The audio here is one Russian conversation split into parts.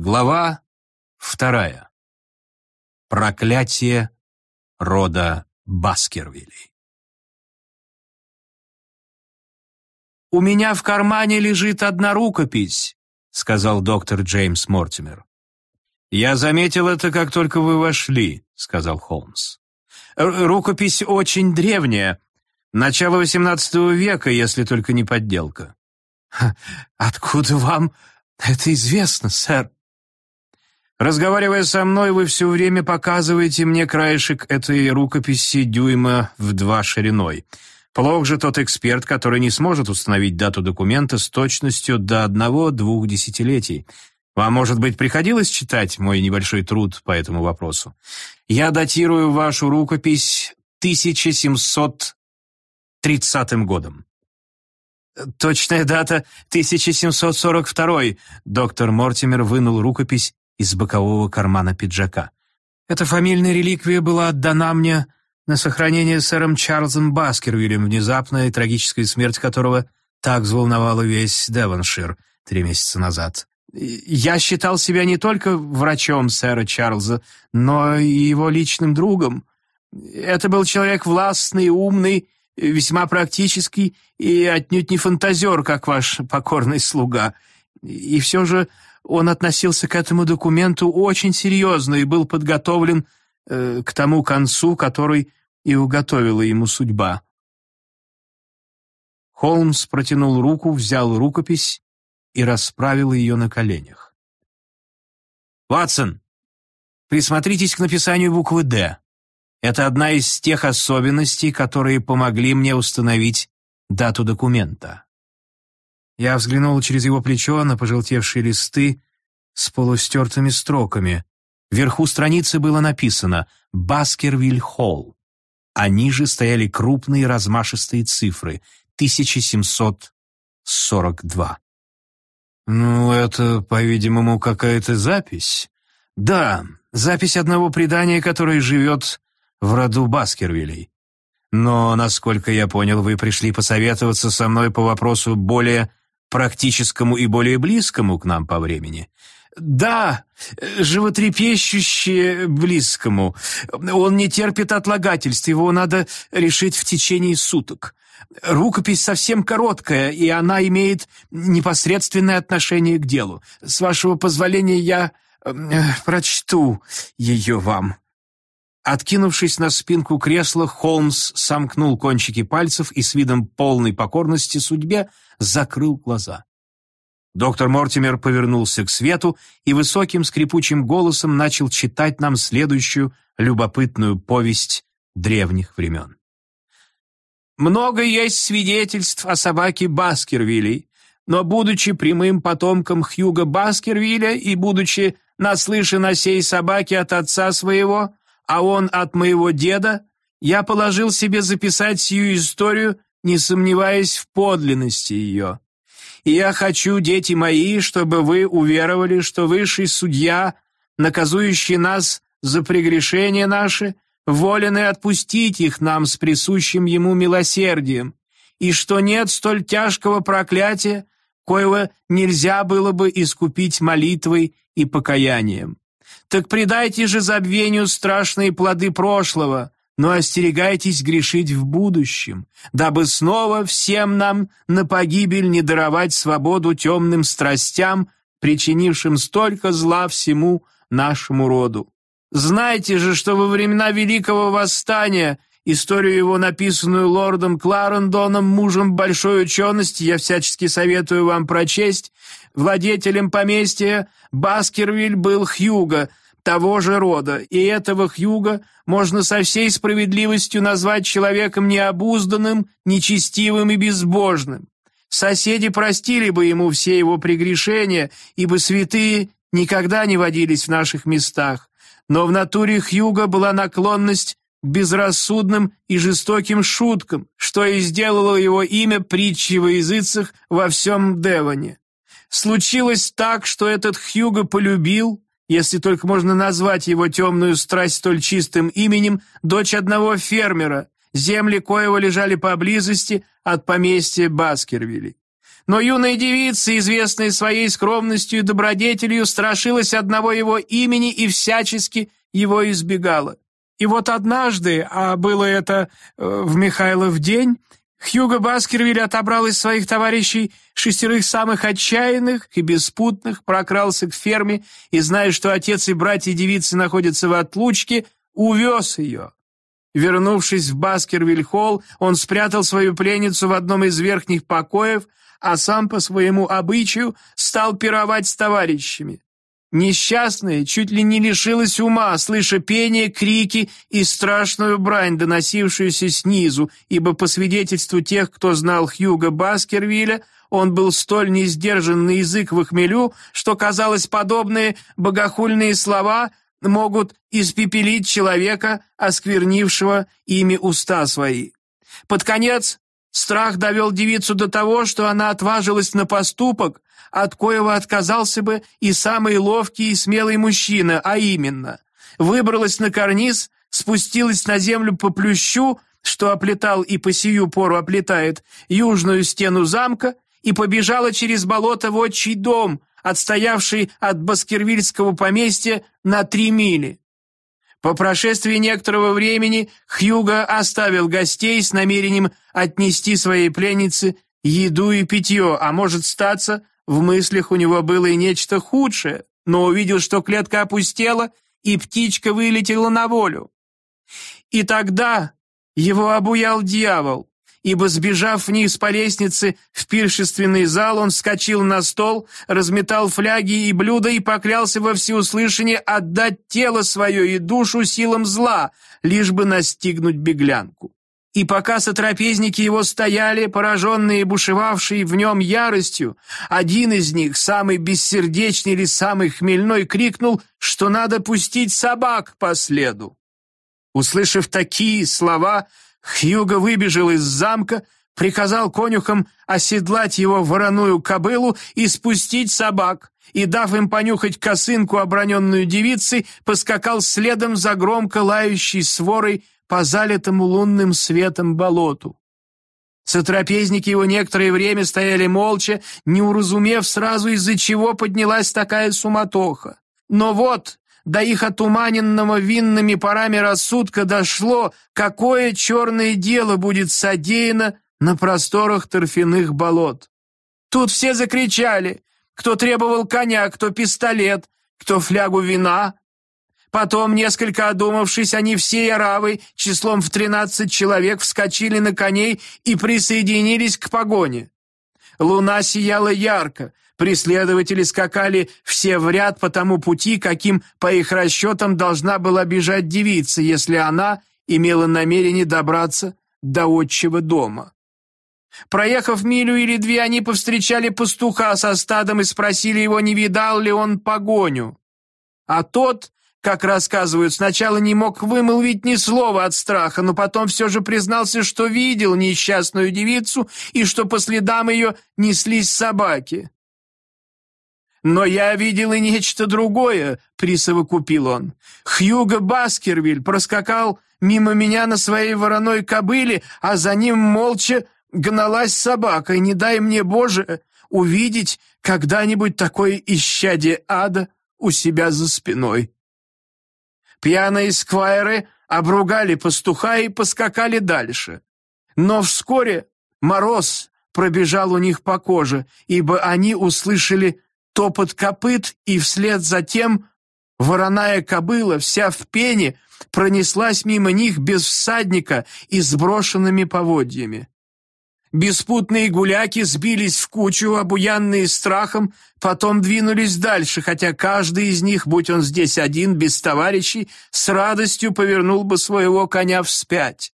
Глава вторая. Проклятие рода Баскервилей. «У меня в кармане лежит одна рукопись», — сказал доктор Джеймс Мортимер. «Я заметил это, как только вы вошли», — сказал Холмс. «Рукопись очень древняя, начало XVIII века, если только не подделка». «Откуда вам это известно, сэр?» Разговаривая со мной, вы все время показываете мне краешек этой рукописи дюйма в два шириной. Плох же тот эксперт, который не сможет установить дату документа с точностью до одного-двух десятилетий. Вам, может быть, приходилось читать мой небольшой труд по этому вопросу? Я датирую вашу рукопись 1730 годом. Точная дата 1742. Доктор Мортимер вынул рукопись из бокового кармана пиджака. Эта фамильная реликвия была отдана мне на сохранение сэром Чарльзом Баскервиллем, внезапная и трагическая смерть которого так взволновала весь Девоншир три месяца назад. Я считал себя не только врачом сэра Чарльза, но и его личным другом. Это был человек властный, умный, весьма практический и отнюдь не фантазер, как ваш покорный слуга. И все же он относился к этому документу очень серьезно и был подготовлен э, к тому концу, который и уготовила ему судьба. Холмс протянул руку, взял рукопись и расправил ее на коленях. «Ватсон, присмотритесь к написанию буквы «Д». Это одна из тех особенностей, которые помогли мне установить дату документа. Я взглянул через его плечо на пожелтевшие листы с полустертыми строками. Вверху страницы было написано «Баскервиль Холл», а ниже стояли крупные размашистые цифры — 1742. «Ну, это, по-видимому, какая-то запись?» «Да, запись одного предания, которое живет в роду Баскервилей. Но, насколько я понял, вы пришли посоветоваться со мной по вопросу более практическому и более близкому к нам по времени. Да, животрепещуще близкому. Он не терпит отлагательств, его надо решить в течение суток. Рукопись совсем короткая, и она имеет непосредственное отношение к делу. С вашего позволения я э, прочту ее вам. Откинувшись на спинку кресла, Холмс сомкнул кончики пальцев и с видом полной покорности судьбе закрыл глаза. Доктор Мортимер повернулся к свету и высоким скрипучим голосом начал читать нам следующую любопытную повесть древних времен. «Много есть свидетельств о собаке Баскервилей, но, будучи прямым потомком Хьюга Баскервилля и будучи наслышан о сей собаке от отца своего, а он от моего деда, я положил себе записать сию историю, не сомневаясь в подлинности ее. И я хочу, дети мои, чтобы вы уверовали, что высший судья, наказующий нас за прегрешения наши, волен и отпустить их нам с присущим ему милосердием, и что нет столь тяжкого проклятия, коего нельзя было бы искупить молитвой и покаянием. Так предайте же забвению страшные плоды прошлого, но остерегайтесь грешить в будущем, дабы снова всем нам на погибель не даровать свободу темным страстям, причинившим столько зла всему нашему роду. Знайте же, что во времена Великого Восстания Историю его, написанную лордом Кларендоном, мужем большой учености, я всячески советую вам прочесть. Владетелем поместья Баскервиль был Хьюго, того же рода, и этого Хьюга можно со всей справедливостью назвать человеком необузданным, нечестивым и безбожным. Соседи простили бы ему все его прегрешения, ибо святые никогда не водились в наших местах. Но в натуре Хьюга была наклонность безрассудным и жестоким шуткам, что и сделало его имя притчей во языцах во всем Девоне. Случилось так, что этот Хьюго полюбил, если только можно назвать его темную страсть столь чистым именем, дочь одного фермера, земли коего лежали поблизости от поместья Баскервилли. Но юная девица, известная своей скромностью и добродетелью, страшилась одного его имени и всячески его избегала. И вот однажды, а было это э, в Михайлов день, Хьюго Баскервиль отобрал из своих товарищей шестерых самых отчаянных и беспутных, прокрался к ферме и, зная, что отец и братья девицы находятся в отлучке, увез ее. Вернувшись в Баскервиль-холл, он спрятал свою пленницу в одном из верхних покоев, а сам по своему обычаю стал пировать с товарищами. Несчастная чуть ли не лишилась ума, слыша пение, крики и страшную брань, доносившуюся снизу, ибо по свидетельству тех, кто знал Хьюга Баскервилля, он был столь несдержан на язык в хмелю, что, казалось, подобные богохульные слова могут испепелить человека, осквернившего ими уста свои. Под конец страх довел девицу до того, что она отважилась на поступок, от коего отказался бы и самый ловкий и смелый мужчина, а именно, выбралась на карниз, спустилась на землю по плющу, что оплетал и по сию пору оплетает южную стену замка, и побежала через болото в отчий дом, отстоявший от Баскервильского поместья на три мили. По прошествии некоторого времени Хьюго оставил гостей с намерением отнести своей пленнице еду и питье, а может статься, в мыслях у него было и нечто худшее, но увидел, что клетка опустела, и птичка вылетела на волю. И тогда его обуял дьявол, ибо, сбежав вниз по лестнице в пиршественный зал, он вскочил на стол, разметал фляги и блюда и поклялся во всеуслышание отдать тело свое и душу силам зла, лишь бы настигнуть беглянку. И пока сотрапезники его стояли, пораженные бушевавшей в нем яростью, один из них, самый бессердечный или самый хмельной, крикнул, что надо пустить собак по следу. Услышав такие слова, Хьюго выбежал из замка, приказал конюхам оседлать его вороную кобылу и спустить собак, и, дав им понюхать косынку, оброненную девицей, поскакал следом за громко лающей сворой по залитому лунным светом болоту. Сотрапезники его некоторое время стояли молча, не уразумев сразу, из-за чего поднялась такая суматоха. Но вот, до их отуманенного винными парами рассудка дошло, какое черное дело будет содеяно на просторах торфяных болот. Тут все закричали, кто требовал коня, кто пистолет, кто флягу вина, Потом, несколько одумавшись, они всей оравой, числом в тринадцать человек, вскочили на коней и присоединились к погоне. Луна сияла ярко, преследователи скакали все в ряд по тому пути, каким, по их расчетам, должна была бежать девица, если она имела намерение добраться до отчего дома. Проехав милю или две, они повстречали пастуха со стадом и спросили его, не видал ли он погоню. А тот, как рассказывают, сначала не мог вымолвить ни слова от страха, но потом все же признался, что видел несчастную девицу и что по следам ее неслись собаки. «Но я видел и нечто другое», — присовокупил он. «Хьюго Баскервиль проскакал мимо меня на своей вороной кобыле, а за ним молча гналась собака, и не дай мне, Боже, увидеть когда-нибудь такое исчадие ада у себя за спиной». Пьяные сквайры обругали пастуха и поскакали дальше. Но вскоре мороз пробежал у них по коже, ибо они услышали топот копыт, и вслед за тем вороная кобыла, вся в пене, пронеслась мимо них без всадника и сброшенными поводьями. Беспутные гуляки сбились в кучу, обуянные страхом, потом двинулись дальше, хотя каждый из них, будь он здесь один, без товарищей, с радостью повернул бы своего коня вспять.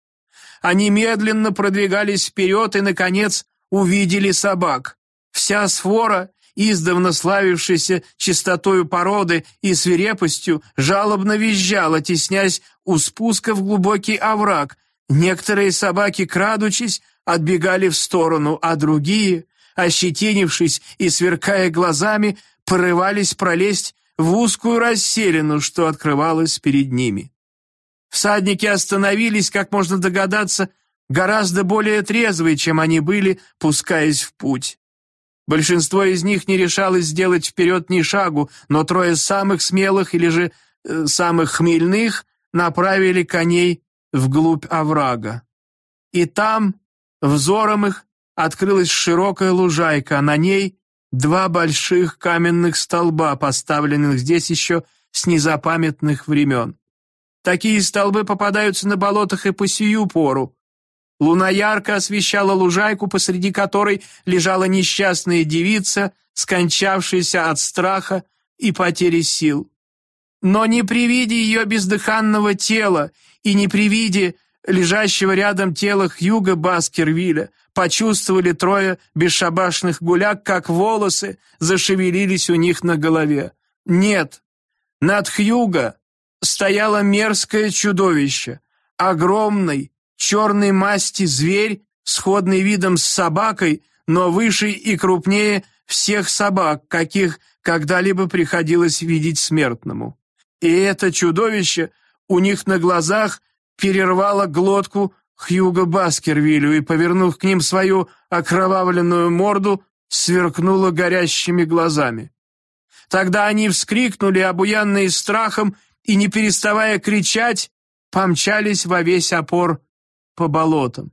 Они медленно продвигались вперед и, наконец, увидели собак. Вся свора, издавна славившаяся чистотою породы и свирепостью, жалобно визжала, теснясь у спуска в глубокий овраг. Некоторые собаки, крадучись, отбегали в сторону, а другие, ощетинившись и сверкая глазами, порывались пролезть в узкую расселину, что открывалась перед ними. Всадники остановились, как можно догадаться, гораздо более трезвые, чем они были, пускаясь в путь. Большинство из них не решалось сделать вперед ни шагу, но трое самых смелых или же э, самых хмельных направили коней вглубь оврага. И там, взором их, открылась широкая лужайка, а на ней два больших каменных столба, поставленных здесь еще с незапамятных времен. Такие столбы попадаются на болотах и по сию пору. Луна ярко освещала лужайку, посреди которой лежала несчастная девица, скончавшаяся от страха и потери сил. Но не при виде ее бездыханного тела и не при виде лежащего рядом тела Хьюга Баскервилля почувствовали трое бесшабашных гуляк, как волосы зашевелились у них на голове. Нет, над Хьюга стояло мерзкое чудовище, огромный, черной масти зверь, сходный видом с собакой, но выше и крупнее всех собак, каких когда-либо приходилось видеть смертному. И это чудовище у них на глазах перервало глотку Хьюго Баскервилю и, повернув к ним свою окровавленную морду, сверкнуло горящими глазами. Тогда они вскрикнули, обуянные страхом, и, не переставая кричать, помчались во весь опор по болотам.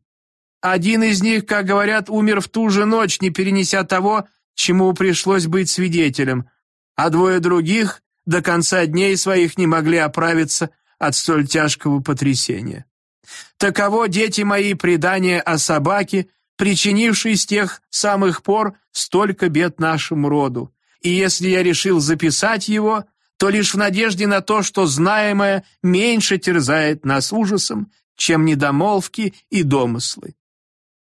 Один из них, как говорят, умер в ту же ночь, не перенеся того, чему пришлось быть свидетелем, а двое других до конца дней своих не могли оправиться от столь тяжкого потрясения. Таково, дети мои, предание о собаке, причинившей с тех самых пор столько бед нашему роду. И если я решил записать его, то лишь в надежде на то, что знаемое меньше терзает нас ужасом, чем недомолвки и домыслы.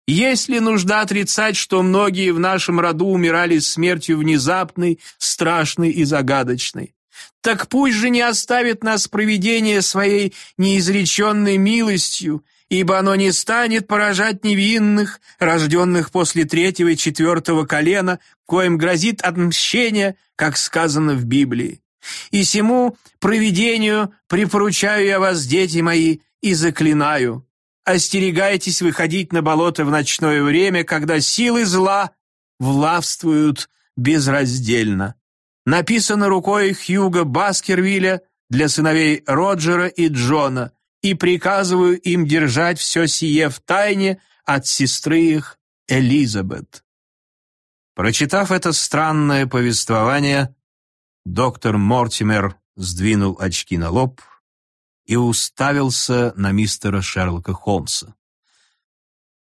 Есть ли нужда отрицать, что многие в нашем роду умирали смертью внезапной, страшной и загадочной? Так пусть же не оставит нас провидение своей неизреченной милостью, ибо оно не станет поражать невинных, рожденных после третьего и четвертого колена, коим грозит отмщение, как сказано в Библии. И сему провидению припоручаю я вас, дети мои, и заклинаю. Остерегайтесь выходить на болото в ночное время, когда силы зла властвуют безраздельно. Написано рукой Хьюга Баскервилля для сыновей Роджера и Джона, и приказываю им держать все сие в тайне от сестры их Элизабет. Прочитав это странное повествование, доктор Мортимер сдвинул очки на лоб и уставился на мистера Шерлока Холмса.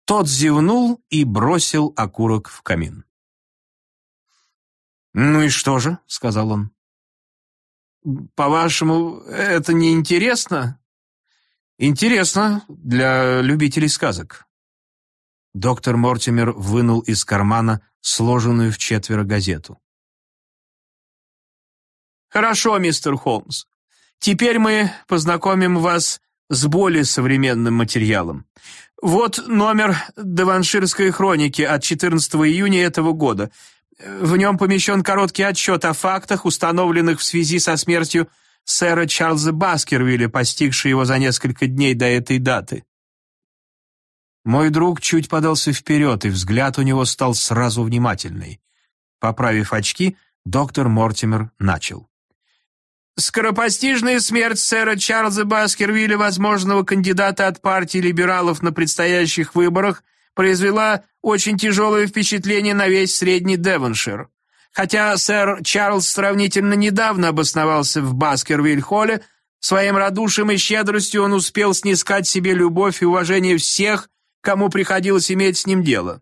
Тот зевнул и бросил окурок в камин. «Ну и что же?» — сказал он. «По-вашему, это не интересно?» «Интересно для любителей сказок». Доктор Мортимер вынул из кармана сложенную в четверо газету. «Хорошо, мистер Холмс. Теперь мы познакомим вас с более современным материалом. Вот номер Деванширской хроники от 14 июня этого года. В нем помещен короткий отчет о фактах, установленных в связи со смертью сэра Чарльза Баскервилля, постигшей его за несколько дней до этой даты. Мой друг чуть подался вперед, и взгляд у него стал сразу внимательный. Поправив очки, доктор Мортимер начал. Скоропостижная смерть сэра Чарльза Баскервилля, возможного кандидата от партии либералов на предстоящих выборах, произвела очень тяжелое впечатление на весь средний Девоншир. Хотя сэр Чарльз сравнительно недавно обосновался в Баскервиль-холле, своим радушием и щедростью он успел снискать себе любовь и уважение всех, кому приходилось иметь с ним дело.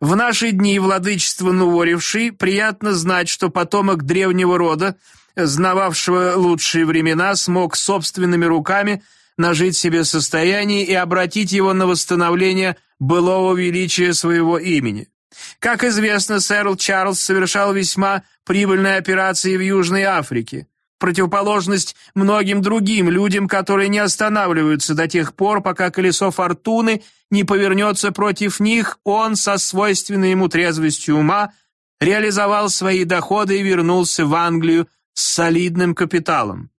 В наши дни владычество Нуворевши приятно знать, что потомок древнего рода – знававшего лучшие времена, смог собственными руками нажить себе состояние и обратить его на восстановление былого величия своего имени. Как известно, сэр Чарльз совершал весьма прибыльные операции в Южной Африке. Противоположность многим другим людям, которые не останавливаются до тех пор, пока колесо фортуны не повернется против них, он со свойственной ему трезвостью ума реализовал свои доходы и вернулся в Англию с солидным капиталом.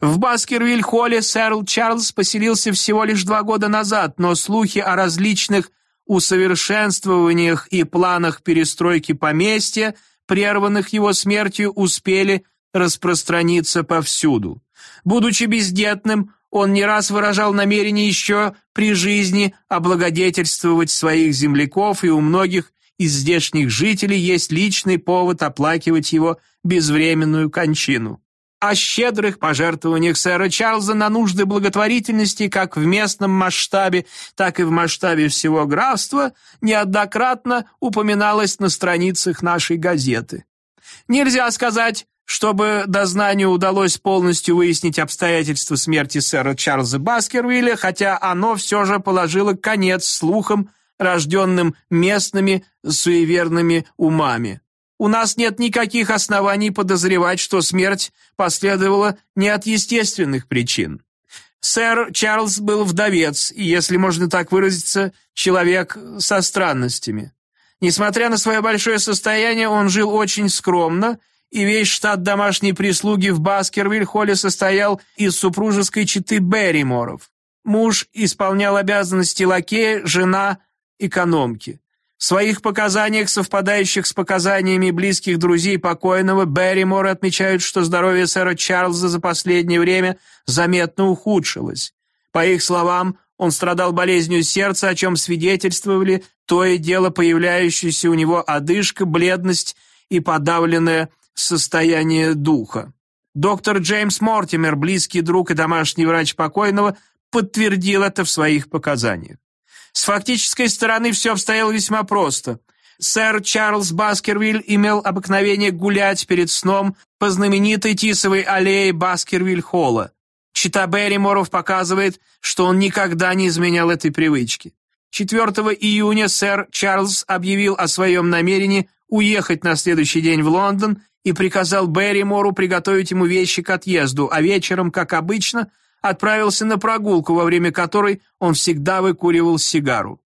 В Баскервиль-холле сэр Чарльз поселился всего лишь два года назад, но слухи о различных усовершенствованиях и планах перестройки поместья, прерванных его смертью, успели распространиться повсюду. Будучи бездетным, он не раз выражал намерение еще при жизни облагодетельствовать своих земляков, и у многих из здешних жителей есть личный повод оплакивать его безвременную кончину. О щедрых пожертвованиях сэра Чарльза на нужды благотворительности как в местном масштабе, так и в масштабе всего графства неоднократно упоминалось на страницах нашей газеты. Нельзя сказать, чтобы дознанию удалось полностью выяснить обстоятельства смерти сэра Чарльза Баскервилля, хотя оно все же положило конец слухам, рожденным местными суеверными умами. У нас нет никаких оснований подозревать, что смерть последовала не от естественных причин. Сэр Чарльз был вдовец, и, если можно так выразиться, человек со странностями. Несмотря на свое большое состояние, он жил очень скромно и весь штат домашней прислуги в Баскервиль-холле состоял из супружеской четы Берриморов. Муж исполнял обязанности лакея, жена – экономки. В своих показаниях, совпадающих с показаниями близких друзей покойного, Берриморы отмечают, что здоровье сэра Чарльза за последнее время заметно ухудшилось. По их словам, он страдал болезнью сердца, о чем свидетельствовали то и дело появляющаяся у него одышка, бледность и подавленная состояние духа. Доктор Джеймс Мортимер, близкий друг и домашний врач покойного, подтвердил это в своих показаниях. С фактической стороны все обстояло весьма просто. Сэр Чарльз Баскервиль имел обыкновение гулять перед сном по знаменитой Тисовой аллее Баскервиль-Холла. Чита Берриморов показывает, что он никогда не изменял этой привычки. 4 июня сэр Чарльз объявил о своем намерении уехать на следующий день в Лондон и приказал Берримору приготовить ему вещи к отъезду, а вечером, как обычно, отправился на прогулку, во время которой он всегда выкуривал сигару.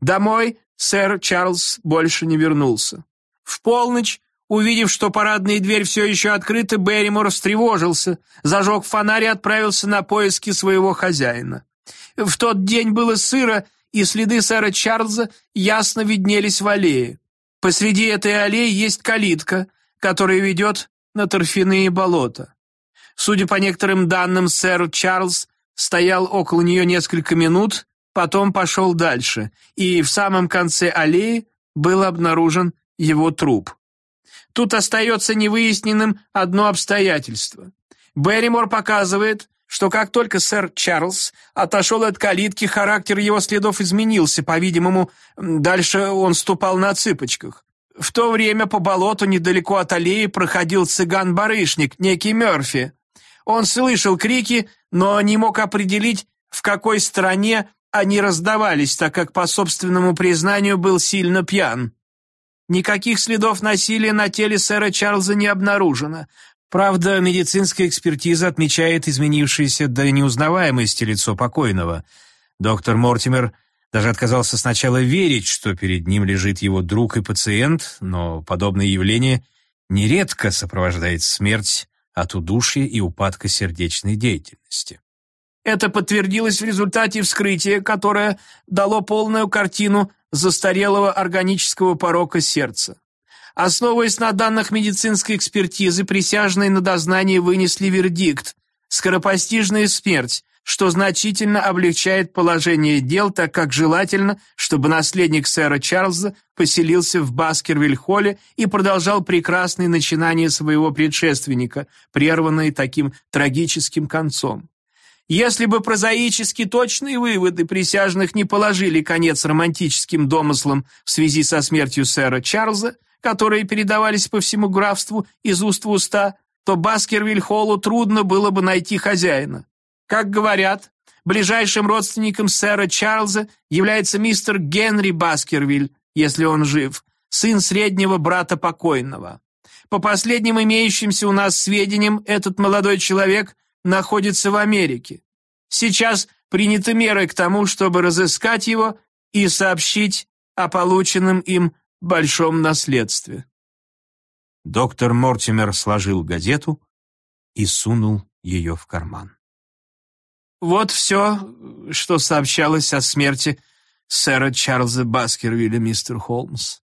Домой сэр Чарльз больше не вернулся. В полночь, увидев, что парадная дверь все еще открыта, Берримор встревожился, зажег фонарь и отправился на поиски своего хозяина. В тот день было сыро, и следы сэра Чарльза ясно виднелись в аллее. Посреди этой аллеи есть калитка, который ведет на торфяные болота. Судя по некоторым данным, сэр Чарльз стоял около нее несколько минут, потом пошел дальше, и в самом конце аллеи был обнаружен его труп. Тут остается невыясненным одно обстоятельство. Берримор показывает, что как только сэр Чарльз отошел от калитки, характер его следов изменился, по-видимому, дальше он ступал на цыпочках. В то время по болоту недалеко от аллеи проходил цыган-барышник, некий Мёрфи. Он слышал крики, но не мог определить, в какой стране они раздавались, так как, по собственному признанию, был сильно пьян. Никаких следов насилия на теле сэра Чарльза не обнаружено. Правда, медицинская экспертиза отмечает изменившееся до неузнаваемости лицо покойного. Доктор Мортимер даже отказался сначала верить, что перед ним лежит его друг и пациент, но подобное явление нередко сопровождает смерть от удушья и упадка сердечной деятельности. Это подтвердилось в результате вскрытия, которое дало полную картину застарелого органического порока сердца. Основываясь на данных медицинской экспертизы, присяжные на дознании вынесли вердикт – скоропостижная смерть, что значительно облегчает положение дел, так как желательно, чтобы наследник сэра Чарльза поселился в Баскервиль-холле и продолжал прекрасные начинания своего предшественника, прерванные таким трагическим концом. Если бы прозаически точные выводы присяжных не положили конец романтическим домыслам в связи со смертью сэра Чарльза, которые передавались по всему графству из уст в уста, то Баскервиль-холлу трудно было бы найти хозяина. Как говорят, ближайшим родственником сэра Чарльза является мистер Генри Баскервиль, если он жив, сын среднего брата покойного. По последним имеющимся у нас сведениям, этот молодой человек находится в Америке. Сейчас приняты меры к тому, чтобы разыскать его и сообщить о полученном им большом наследстве. Доктор Мортимер сложил газету и сунул ее в карман. Вот все, что сообщалось о смерти сэра Чарльза Баскервилля, мистер Холмс.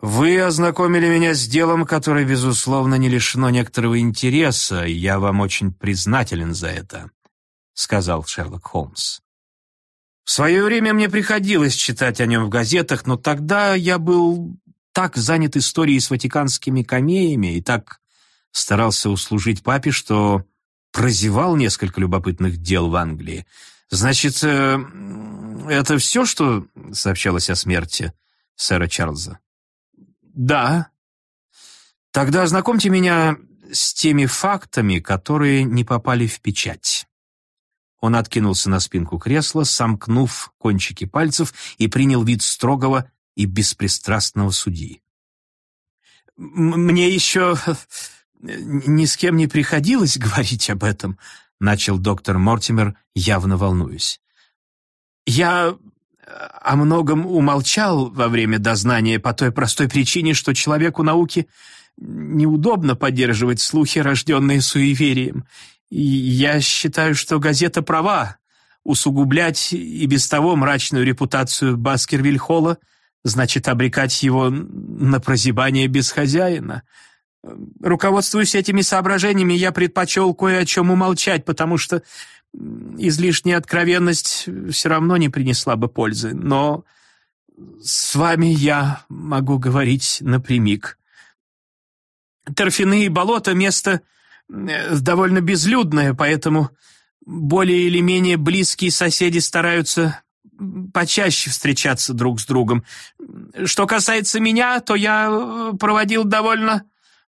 Вы ознакомили меня с делом, которое, безусловно, не лишено некоторого интереса, и я вам очень признателен за это, сказал Шерлок Холмс. В свое время мне приходилось читать о нем в газетах, но тогда я был так занят историей с ватиканскими камеями и так старался услужить папе, что прозевал несколько любопытных дел в Англии. Значит, э, это все, что сообщалось о смерти сэра Чарльза? Да. Тогда ознакомьте меня с теми фактами, которые не попали в печать. Он откинулся на спинку кресла, сомкнув кончики пальцев и принял вид строгого и беспристрастного судьи. «Мне еще ни с кем не приходилось говорить об этом», начал доктор Мортимер, явно волнуясь. «Я о многом умолчал во время дознания по той простой причине, что человеку науки неудобно поддерживать слухи, рожденные суеверием. И я считаю, что газета права. Усугублять и без того мрачную репутацию Баскервиль-Холла значит обрекать его на прозябание без хозяина. Руководствуясь этими соображениями, я предпочел кое о чем умолчать, потому что излишняя откровенность все равно не принесла бы пользы. Но с вами я могу говорить напрямик. Торфяные болота — место э, довольно безлюдное, поэтому более или менее близкие соседи стараются почаще встречаться друг с другом. Что касается меня, то я э, проводил довольно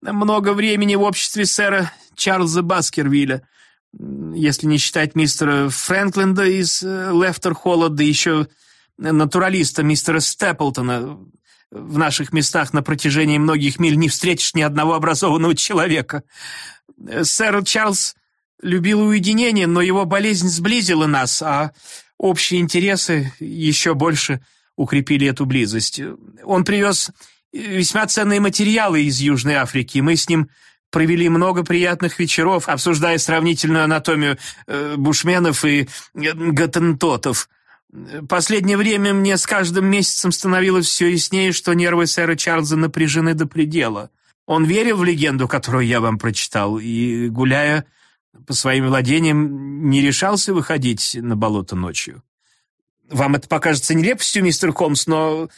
много времени в обществе сэра Чарльза Баскервилля, если не считать мистера Фрэнкленда из э, Лефтер-Холла, да еще натуралиста мистера Степлтона. В наших местах на протяжении многих миль не встретишь ни одного образованного человека. Сэр Чарльз любил уединение, но его болезнь сблизила нас, а общие интересы еще больше укрепили эту близость. Он привез весьма ценные материалы из Южной Африки, мы с ним провели много приятных вечеров, обсуждая сравнительную анатомию э, бушменов и э, гатентотов. Последнее время мне с каждым месяцем становилось все яснее, что нервы сэра Чарльза напряжены до предела. Он верил в легенду, которую я вам прочитал, и, гуляя по своим владениям, не решался выходить на болото ночью. Вам это покажется нелепостью, мистер Холмс, но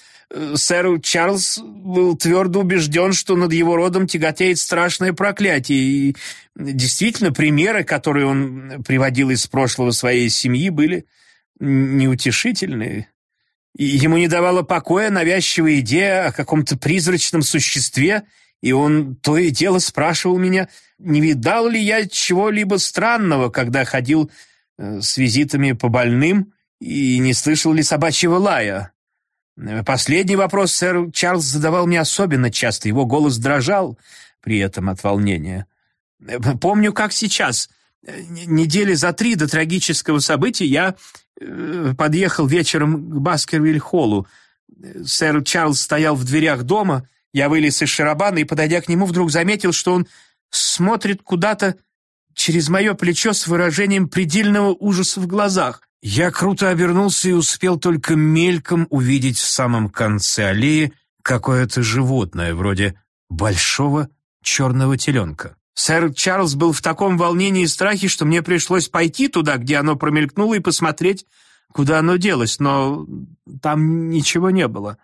сэр Чарльз был твердо убежден, что над его родом тяготеет страшное проклятие, и действительно примеры, которые он приводил из прошлого своей семьи, были неутешительные. Ему не давала покоя навязчивая идея о каком-то призрачном существе, и он то и дело спрашивал меня, не видал ли я чего-либо странного, когда ходил э, с визитами по больным, и не слышал ли собачьего лая. Последний вопрос сэр Чарльз задавал мне особенно часто, его голос дрожал при этом от волнения. Помню, как сейчас, недели за три до трагического события, я э, подъехал вечером к Баскервиль-холлу. Сэр Чарльз стоял в дверях дома, я вылез из шарабана и, подойдя к нему, вдруг заметил, что он смотрит куда-то через мое плечо с выражением предельного ужаса в глазах. Я круто обернулся и успел только мельком увидеть в самом конце аллеи какое-то животное, вроде большого черного теленка. Сэр Чарльз был в таком волнении и страхе, что мне пришлось пойти туда, где оно промелькнуло, и посмотреть, куда оно делось, но там ничего не было.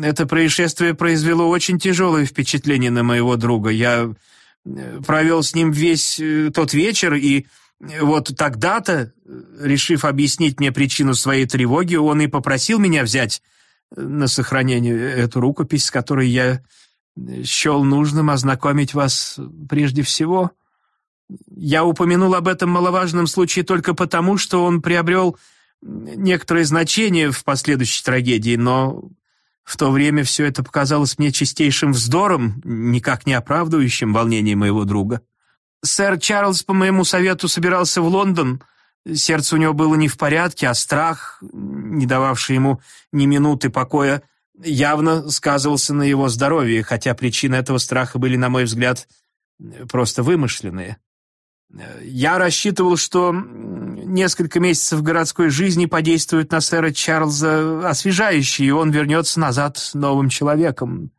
Это происшествие произвело очень тяжелое впечатление на моего друга. Я э, провел с ним весь э, тот вечер и вот тогда-то, решив объяснить мне причину своей тревоги, он и попросил меня взять на сохранение эту рукопись, с которой я счел нужным ознакомить вас прежде всего. Я упомянул об этом маловажном случае только потому, что он приобрел некоторое значение в последующей трагедии, но в то время все это показалось мне чистейшим вздором, никак не оправдывающим волнение моего друга. Сэр Чарльз по моему совету собирался в Лондон. Сердце у него было не в порядке, а страх, не дававший ему ни минуты покоя, явно сказывался на его здоровье, хотя причины этого страха были, на мой взгляд, просто вымышленные. Я рассчитывал, что несколько месяцев городской жизни подействуют на сэра Чарльза освежающе, и он вернется назад новым человеком.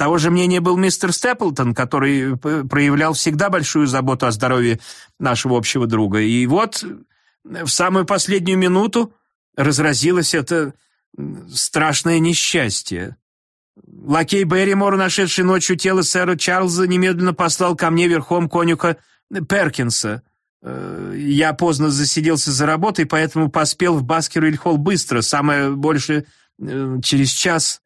Того же мнения был мистер Степлтон, который проявлял всегда большую заботу о здоровье нашего общего друга. И вот в самую последнюю минуту разразилось это страшное несчастье. Лакей Берримор, нашедший ночью тело сэра Чарльза, немедленно послал ко мне верхом конюха Перкинса. Э, я поздно засиделся за работой, поэтому поспел в Баскер-Иль-Холл быстро, самое больше э, через час.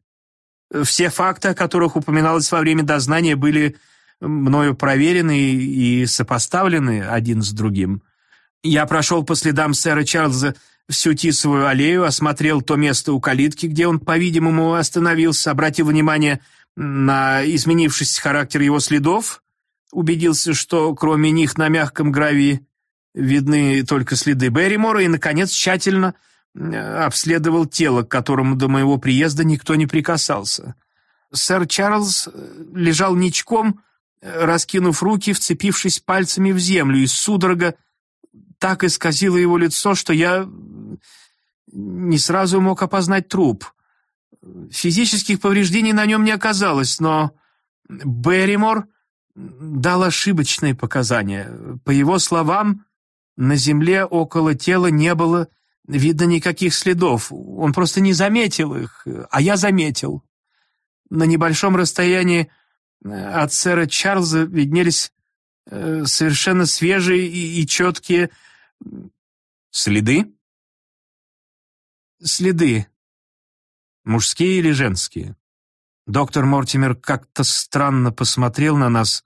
Все факты, о которых упоминалось во время дознания, были мною проверены и сопоставлены один с другим. Я прошел по следам сэра Чарльза всю Тисовую аллею, осмотрел то место у калитки, где он, по-видимому, остановился, обратил внимание на изменившийся характер его следов, убедился, что кроме них на мягком гравии видны только следы Берримора и, наконец, тщательно обследовал тело, к которому до моего приезда никто не прикасался. Сэр Чарльз лежал ничком, раскинув руки, вцепившись пальцами в землю, и судорога так исказило его лицо, что я не сразу мог опознать труп. Физических повреждений на нем не оказалось, но Берримор дал ошибочные показания. По его словам, на земле около тела не было видно никаких следов. Он просто не заметил их, а я заметил. На небольшом расстоянии от сэра Чарльза виднелись э, совершенно свежие и, и четкие Следы? Следы. Мужские или женские? Доктор Мортимер как-то странно посмотрел на нас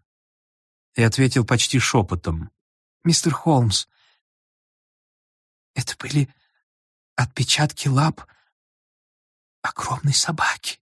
и ответил почти шепотом. «Мистер Холмс, это были отпечатки лап огромной собаки».